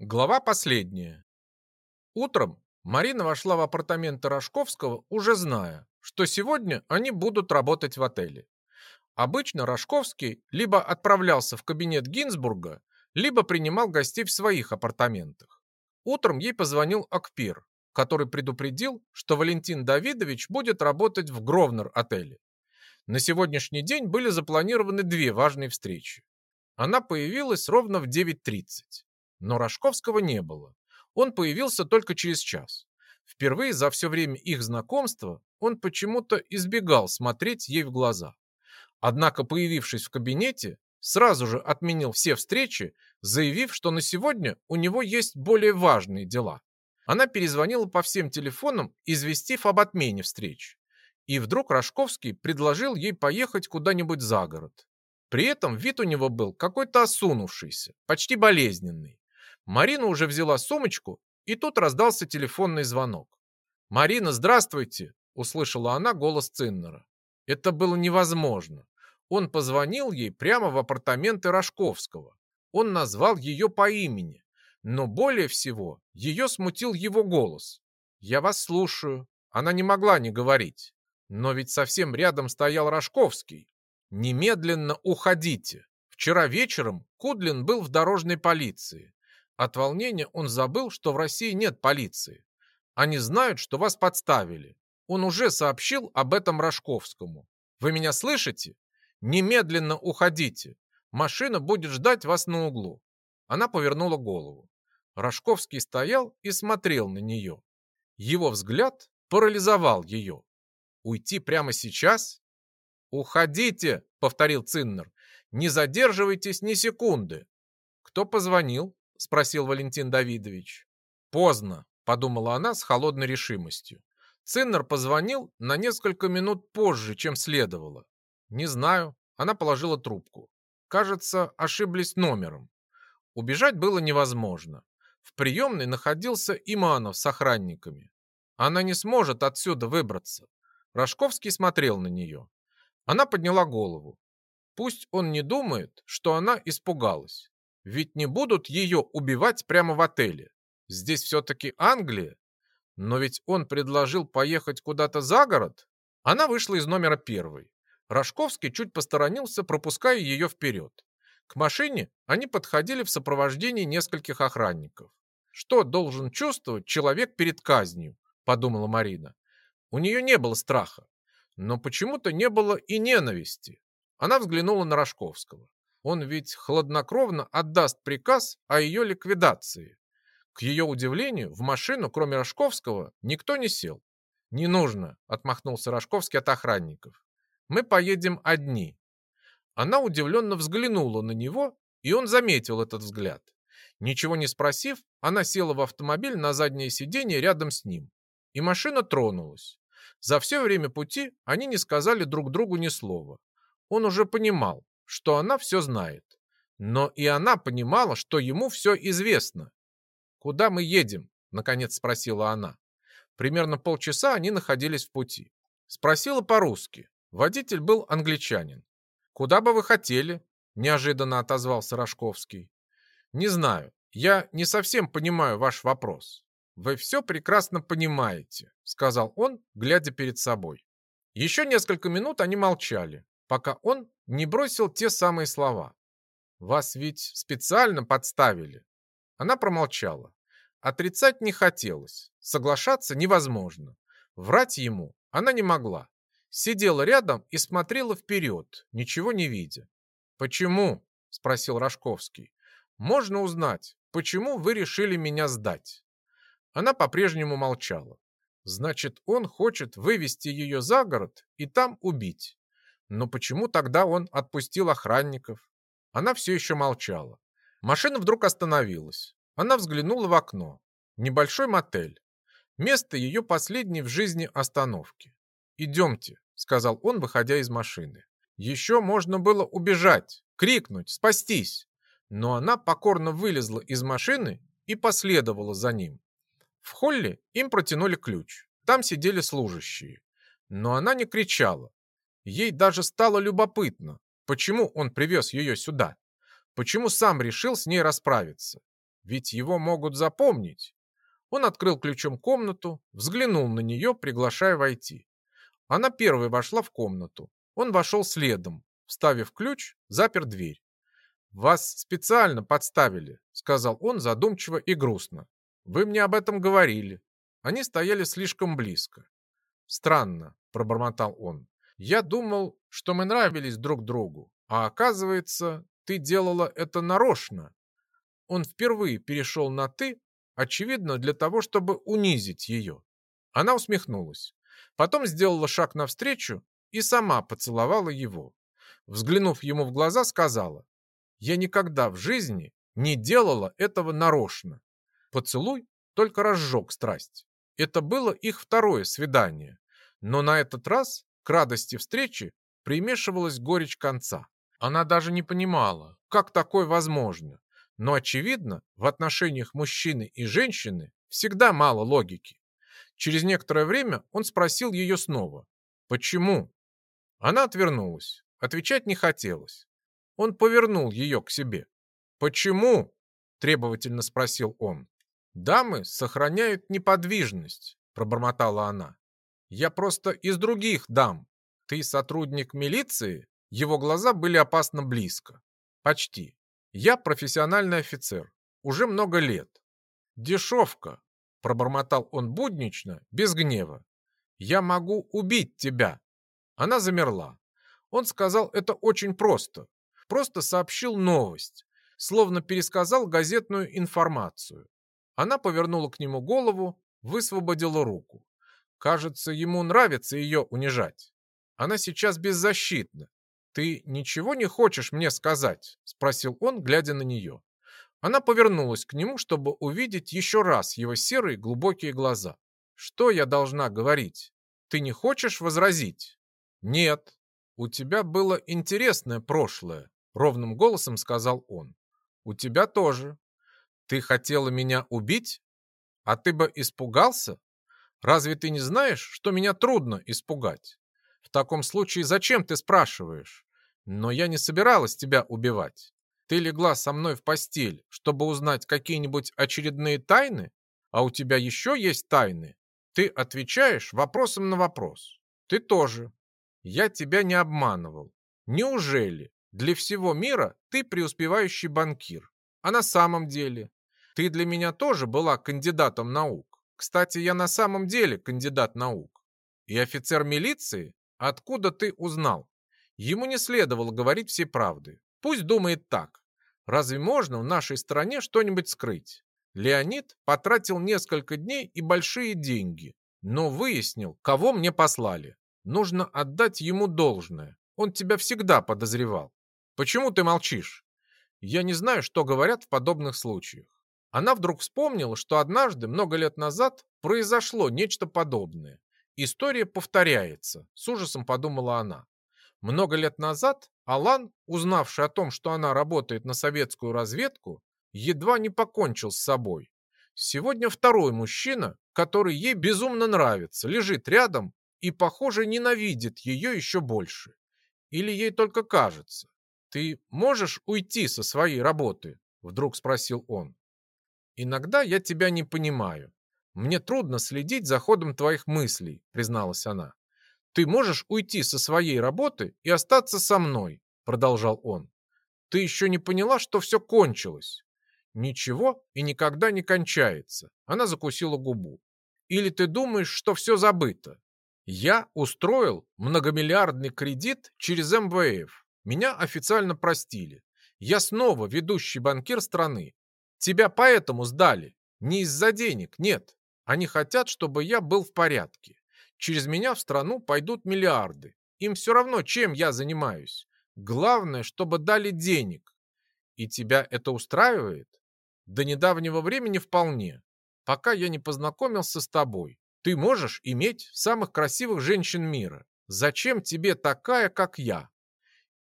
Глава последняя. Утром Марина вошла в апартаменты Рожковского, уже зная, что сегодня они будут работать в отеле. Обычно Рожковский либо отправлялся в кабинет Гинзбурга, либо принимал гостей в своих апартаментах. Утром ей позвонил Акпир, который предупредил, что Валентин Давидович будет работать в Гровнер-отеле. На сегодняшний день были запланированы две важные встречи. Она появилась ровно в 9.30. Но Рожковского не было. Он появился только через час. Впервые за все время их знакомства он почему-то избегал смотреть ей в глаза. Однако, появившись в кабинете, сразу же отменил все встречи, заявив, что на сегодня у него есть более важные дела. Она перезвонила по всем телефонам, известив об отмене встреч. И вдруг Рожковский предложил ей поехать куда-нибудь за город. При этом вид у него был какой-то осунувшийся, почти болезненный. Марина уже взяла сумочку, и тут раздался телефонный звонок. «Марина, здравствуйте!» – услышала она голос Циннера. Это было невозможно. Он позвонил ей прямо в апартаменты Рожковского. Он назвал ее по имени. Но более всего ее смутил его голос. «Я вас слушаю». Она не могла не говорить. Но ведь совсем рядом стоял Рожковский. «Немедленно уходите». Вчера вечером Кудлин был в дорожной полиции. От волнения он забыл, что в России нет полиции. Они знают, что вас подставили. Он уже сообщил об этом Рожковскому. Вы меня слышите? Немедленно уходите. Машина будет ждать вас на углу. Она повернула голову. Рожковский стоял и смотрел на нее. Его взгляд парализовал ее. Уйти прямо сейчас? «Уходите!» — повторил Циннер. «Не задерживайтесь ни секунды!» «Кто позвонил?» — спросил Валентин Давидович. «Поздно», — подумала она с холодной решимостью. Циннер позвонил на несколько минут позже, чем следовало. «Не знаю». Она положила трубку. Кажется, ошиблись номером. Убежать было невозможно. В приемной находился Иманов с охранниками. Она не сможет отсюда выбраться. Рожковский смотрел на нее. Она подняла голову. Пусть он не думает, что она испугалась. Ведь не будут ее убивать прямо в отеле. Здесь все-таки Англия. Но ведь он предложил поехать куда-то за город. Она вышла из номера первой. Рожковский чуть посторонился, пропуская ее вперед. К машине они подходили в сопровождении нескольких охранников. «Что должен чувствовать человек перед казнью?» – подумала Марина. У нее не было страха, но почему-то не было и ненависти. Она взглянула на Рожковского. Он ведь хладнокровно отдаст приказ о ее ликвидации. К ее удивлению, в машину, кроме Рожковского, никто не сел. «Не нужно», — отмахнулся Рожковский от охранников. «Мы поедем одни». Она удивленно взглянула на него, и он заметил этот взгляд. Ничего не спросив, она села в автомобиль на заднее сиденье рядом с ним. И машина тронулась. За все время пути они не сказали друг другу ни слова. Он уже понимал, что она все знает. Но и она понимала, что ему все известно. «Куда мы едем?» – наконец спросила она. Примерно полчаса они находились в пути. Спросила по-русски. Водитель был англичанин. «Куда бы вы хотели?» – неожиданно отозвался Рожковский. «Не знаю. Я не совсем понимаю ваш вопрос». «Вы все прекрасно понимаете», – сказал он, глядя перед собой. Еще несколько минут они молчали пока он не бросил те самые слова. «Вас ведь специально подставили». Она промолчала. Отрицать не хотелось, соглашаться невозможно. Врать ему она не могла. Сидела рядом и смотрела вперед, ничего не видя. «Почему?» – спросил Рожковский. «Можно узнать, почему вы решили меня сдать?» Она по-прежнему молчала. Значит, он хочет вывести ее за город и там убить. Но почему тогда он отпустил охранников? Она все еще молчала. Машина вдруг остановилась. Она взглянула в окно. Небольшой мотель. Место ее последней в жизни остановки. «Идемте», — сказал он, выходя из машины. Еще можно было убежать, крикнуть, спастись. Но она покорно вылезла из машины и последовала за ним. В холле им протянули ключ. Там сидели служащие. Но она не кричала, Ей даже стало любопытно, почему он привез ее сюда, почему сам решил с ней расправиться. ведь его могут запомнить. Он открыл ключом комнату, взглянул на нее, приглашая войти. Она первой вошла в комнату. Он вошел следом, вставив ключ, запер дверь. «Вас специально подставили», — сказал он задумчиво и грустно. «Вы мне об этом говорили». Они стояли слишком близко. «Странно», — пробормотал он. «Я думал, что мы нравились друг другу, а оказывается, ты делала это нарочно». Он впервые перешел на «ты», очевидно, для того, чтобы унизить ее. Она усмехнулась. Потом сделала шаг навстречу и сама поцеловала его. Взглянув ему в глаза, сказала, «Я никогда в жизни не делала этого нарочно». Поцелуй только разжег страсть. Это было их второе свидание, но на этот раз к радости встречи примешивалась горечь конца. Она даже не понимала, как такое возможно, но, очевидно, в отношениях мужчины и женщины всегда мало логики. Через некоторое время он спросил ее снова. «Почему?» Она отвернулась. Отвечать не хотелось. Он повернул ее к себе. «Почему?» – требовательно спросил он. «Дамы сохраняют неподвижность», – пробормотала она. «Я просто из других дам. Ты сотрудник милиции?» Его глаза были опасно близко. «Почти. Я профессиональный офицер. Уже много лет. Дешевка, пробормотал он буднично, без гнева. Я могу убить тебя. Она замерла. Он сказал это очень просто. Просто сообщил новость, словно пересказал газетную информацию. Она повернула к нему голову, высвободила руку. Кажется, ему нравится ее унижать. Она сейчас беззащитна. «Ты ничего не хочешь мне сказать?» – спросил он, глядя на нее. Она повернулась к нему, чтобы увидеть еще раз его серые глубокие глаза. «Что я должна говорить? Ты не хочешь возразить?» «Нет. У тебя было интересное прошлое», — ровным голосом сказал он. «У тебя тоже. Ты хотела меня убить? А ты бы испугался? Разве ты не знаешь, что меня трудно испугать? В таком случае зачем ты спрашиваешь? Но я не собиралась тебя убивать. Ты легла со мной в постель, чтобы узнать какие-нибудь очередные тайны? А у тебя еще есть тайны? Ты отвечаешь вопросом на вопрос. Ты тоже. Я тебя не обманывал. Неужели для всего мира ты преуспевающий банкир? А на самом деле? Ты для меня тоже была кандидатом наук. Кстати, я на самом деле кандидат наук. И офицер милиции? Откуда ты узнал? Ему не следовало говорить все правды. Пусть думает так. Разве можно в нашей стране что-нибудь скрыть? Леонид потратил несколько дней и большие деньги, но выяснил, кого мне послали. Нужно отдать ему должное. Он тебя всегда подозревал. Почему ты молчишь? Я не знаю, что говорят в подобных случаях. Она вдруг вспомнила, что однажды, много лет назад, произошло нечто подобное. История повторяется, с ужасом подумала она. Много лет назад Алан, узнавший о том, что она работает на советскую разведку, едва не покончил с собой. Сегодня второй мужчина, который ей безумно нравится, лежит рядом и, похоже, ненавидит ее еще больше. Или ей только кажется. «Ты можешь уйти со своей работы?» – вдруг спросил он. «Иногда я тебя не понимаю. Мне трудно следить за ходом твоих мыслей», – призналась она. «Ты можешь уйти со своей работы и остаться со мной», — продолжал он. «Ты еще не поняла, что все кончилось?» «Ничего и никогда не кончается», — она закусила губу. «Или ты думаешь, что все забыто?» «Я устроил многомиллиардный кредит через МВФ. Меня официально простили. Я снова ведущий банкир страны. Тебя поэтому сдали. Не из-за денег, нет. Они хотят, чтобы я был в порядке. Через меня в страну пойдут миллиарды. Им все равно, чем я занимаюсь. Главное, чтобы дали денег. И тебя это устраивает? До недавнего времени вполне. Пока я не познакомился с тобой. Ты можешь иметь самых красивых женщин мира. Зачем тебе такая, как я?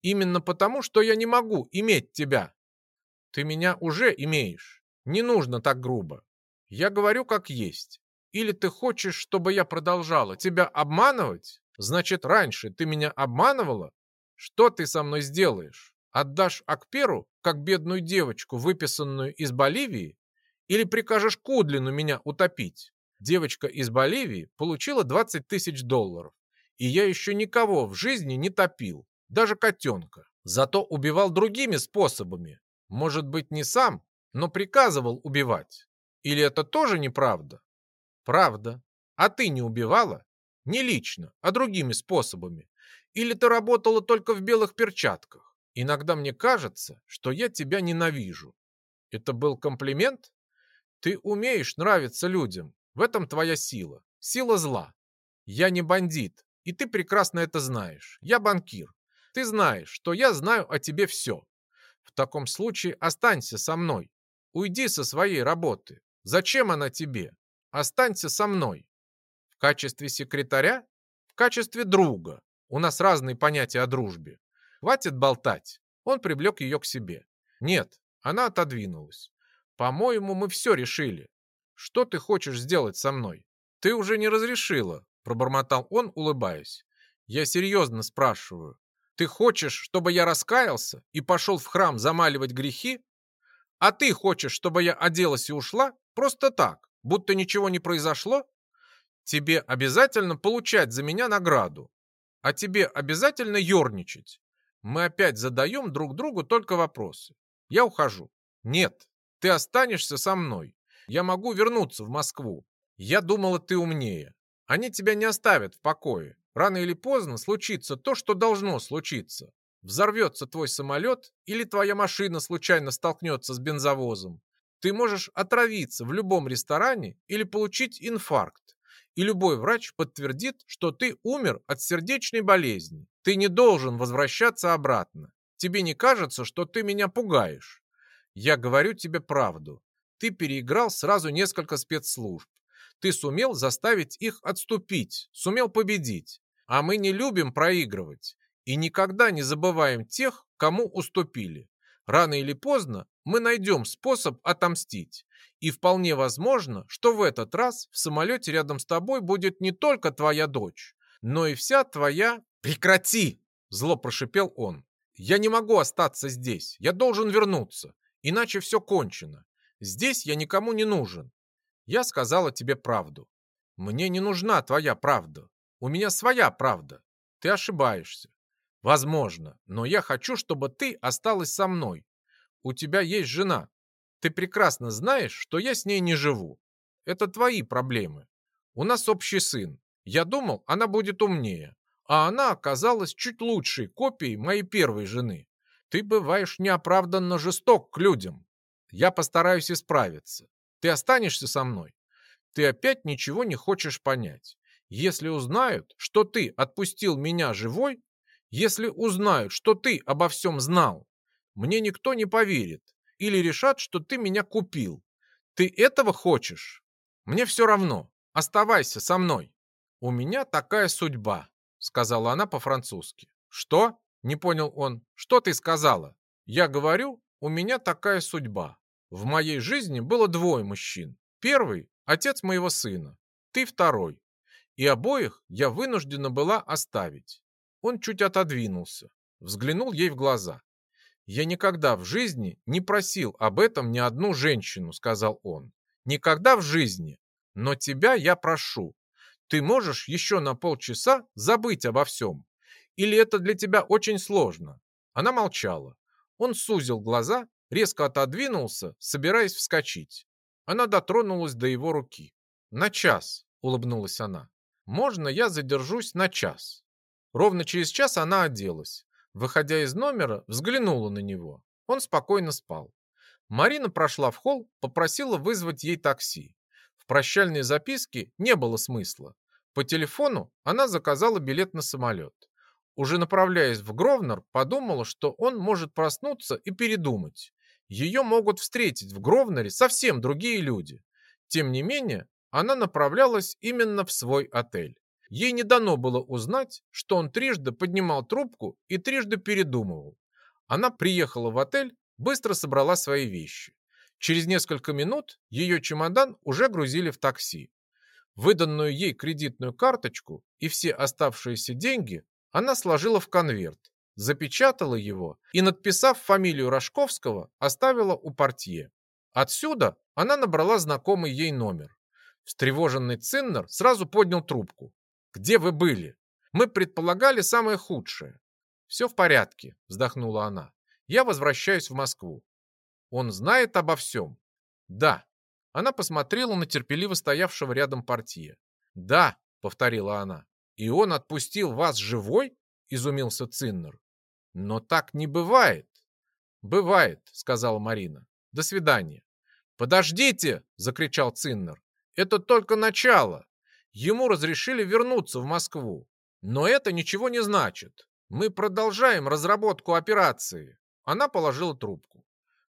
Именно потому, что я не могу иметь тебя. Ты меня уже имеешь. Не нужно так грубо. Я говорю как есть. Или ты хочешь, чтобы я продолжала тебя обманывать? Значит, раньше ты меня обманывала? Что ты со мной сделаешь? Отдашь Акперу, как бедную девочку, выписанную из Боливии? Или прикажешь Кудлину меня утопить? Девочка из Боливии получила 20 тысяч долларов. И я еще никого в жизни не топил, даже котенка. Зато убивал другими способами. Может быть, не сам, но приказывал убивать. Или это тоже неправда? Правда. А ты не убивала? Не лично, а другими способами. Или ты работала только в белых перчатках? Иногда мне кажется, что я тебя ненавижу. Это был комплимент? Ты умеешь нравиться людям. В этом твоя сила. Сила зла. Я не бандит, и ты прекрасно это знаешь. Я банкир. Ты знаешь, что я знаю о тебе все. В таком случае останься со мной. Уйди со своей работы. Зачем она тебе? Останься со мной. В качестве секретаря? В качестве друга. У нас разные понятия о дружбе. Хватит болтать. Он привлек ее к себе. Нет, она отодвинулась. По-моему, мы все решили. Что ты хочешь сделать со мной? Ты уже не разрешила, пробормотал он, улыбаясь. Я серьезно спрашиваю. Ты хочешь, чтобы я раскаялся и пошел в храм замаливать грехи? А ты хочешь, чтобы я оделась и ушла? Просто так, будто ничего не произошло? Тебе обязательно получать за меня награду. А тебе обязательно ерничать. Мы опять задаем друг другу только вопросы. Я ухожу. Нет, ты останешься со мной. Я могу вернуться в Москву. Я думала, ты умнее. Они тебя не оставят в покое. Рано или поздно случится то, что должно случиться. Взорвется твой самолет или твоя машина случайно столкнется с бензовозом. Ты можешь отравиться в любом ресторане или получить инфаркт. И любой врач подтвердит, что ты умер от сердечной болезни. Ты не должен возвращаться обратно. Тебе не кажется, что ты меня пугаешь? Я говорю тебе правду. Ты переиграл сразу несколько спецслужб. Ты сумел заставить их отступить, сумел победить. А мы не любим проигрывать и никогда не забываем тех, кому уступили. Рано или поздно мы найдем способ отомстить. И вполне возможно, что в этот раз в самолете рядом с тобой будет не только твоя дочь, но и вся твоя... Прекрати! Зло прошипел он. Я не могу остаться здесь. Я должен вернуться. Иначе все кончено. Здесь я никому не нужен. Я сказала тебе правду. Мне не нужна твоя правда. У меня своя правда. Ты ошибаешься. Возможно, но я хочу, чтобы ты осталась со мной. У тебя есть жена. Ты прекрасно знаешь, что я с ней не живу. Это твои проблемы. У нас общий сын. Я думал, она будет умнее. А она оказалась чуть лучшей копией моей первой жены. Ты бываешь неоправданно жесток к людям. Я постараюсь исправиться. Ты останешься со мной? Ты опять ничего не хочешь понять. Если узнают, что ты отпустил меня живой, если узнают, что ты обо всем знал, мне никто не поверит или решат, что ты меня купил. Ты этого хочешь? Мне все равно. Оставайся со мной. У меня такая судьба, сказала она по-французски. Что? Не понял он. Что ты сказала? Я говорю, у меня такая судьба. В моей жизни было двое мужчин. Первый – отец моего сына. Ты второй. И обоих я вынуждена была оставить. Он чуть отодвинулся, взглянул ей в глаза. «Я никогда в жизни не просил об этом ни одну женщину», — сказал он. «Никогда в жизни. Но тебя я прошу. Ты можешь еще на полчаса забыть обо всем? Или это для тебя очень сложно?» Она молчала. Он сузил глаза, резко отодвинулся, собираясь вскочить. Она дотронулась до его руки. «На час», — улыбнулась она. «Можно я задержусь на час?» Ровно через час она оделась. Выходя из номера, взглянула на него. Он спокойно спал. Марина прошла в холл, попросила вызвать ей такси. В прощальной записке не было смысла. По телефону она заказала билет на самолет. Уже направляясь в Гровнер, подумала, что он может проснуться и передумать. Ее могут встретить в Гровнере совсем другие люди. Тем не менее, она направлялась именно в свой отель. Ей не дано было узнать, что он трижды поднимал трубку и трижды передумывал. Она приехала в отель, быстро собрала свои вещи. Через несколько минут ее чемодан уже грузили в такси. Выданную ей кредитную карточку и все оставшиеся деньги она сложила в конверт, запечатала его и, надписав фамилию Рожковского, оставила у портье. Отсюда она набрала знакомый ей номер. Встревоженный Циннер сразу поднял трубку. «Где вы были? Мы предполагали самое худшее». «Все в порядке», — вздохнула она. «Я возвращаюсь в Москву». «Он знает обо всем?» «Да». Она посмотрела на терпеливо стоявшего рядом портье. «Да», — повторила она. «И он отпустил вас живой?» — изумился Циннер. «Но так не бывает». «Бывает», — сказала Марина. «До свидания». «Подождите!» — закричал Циннер. «Это только начало. Ему разрешили вернуться в Москву. Но это ничего не значит. Мы продолжаем разработку операции». Она положила трубку.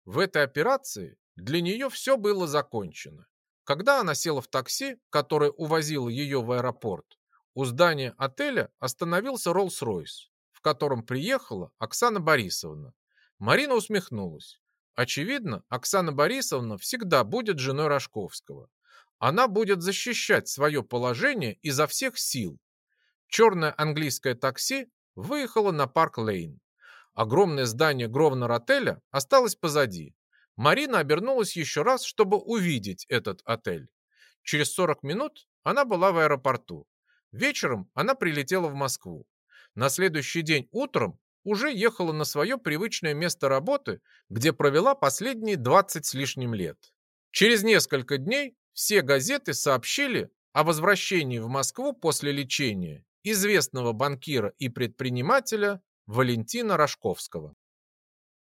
В этой операции для нее все было закончено. Когда она села в такси, которое увозило ее в аэропорт, у здания отеля остановился Роллс-Ройс, в котором приехала Оксана Борисовна. Марина усмехнулась. Очевидно, Оксана Борисовна всегда будет женой Рожковского. Она будет защищать свое положение изо всех сил. Черное английское такси выехало на Парк-Лейн. Огромное здание Гровнер-отеля осталось позади. Марина обернулась еще раз, чтобы увидеть этот отель. Через 40 минут она была в аэропорту. Вечером она прилетела в Москву. На следующий день утром уже ехала на свое привычное место работы, где провела последние 20 с лишним лет. Через несколько дней все газеты сообщили о возвращении в Москву после лечения известного банкира и предпринимателя Валентина Рожковского.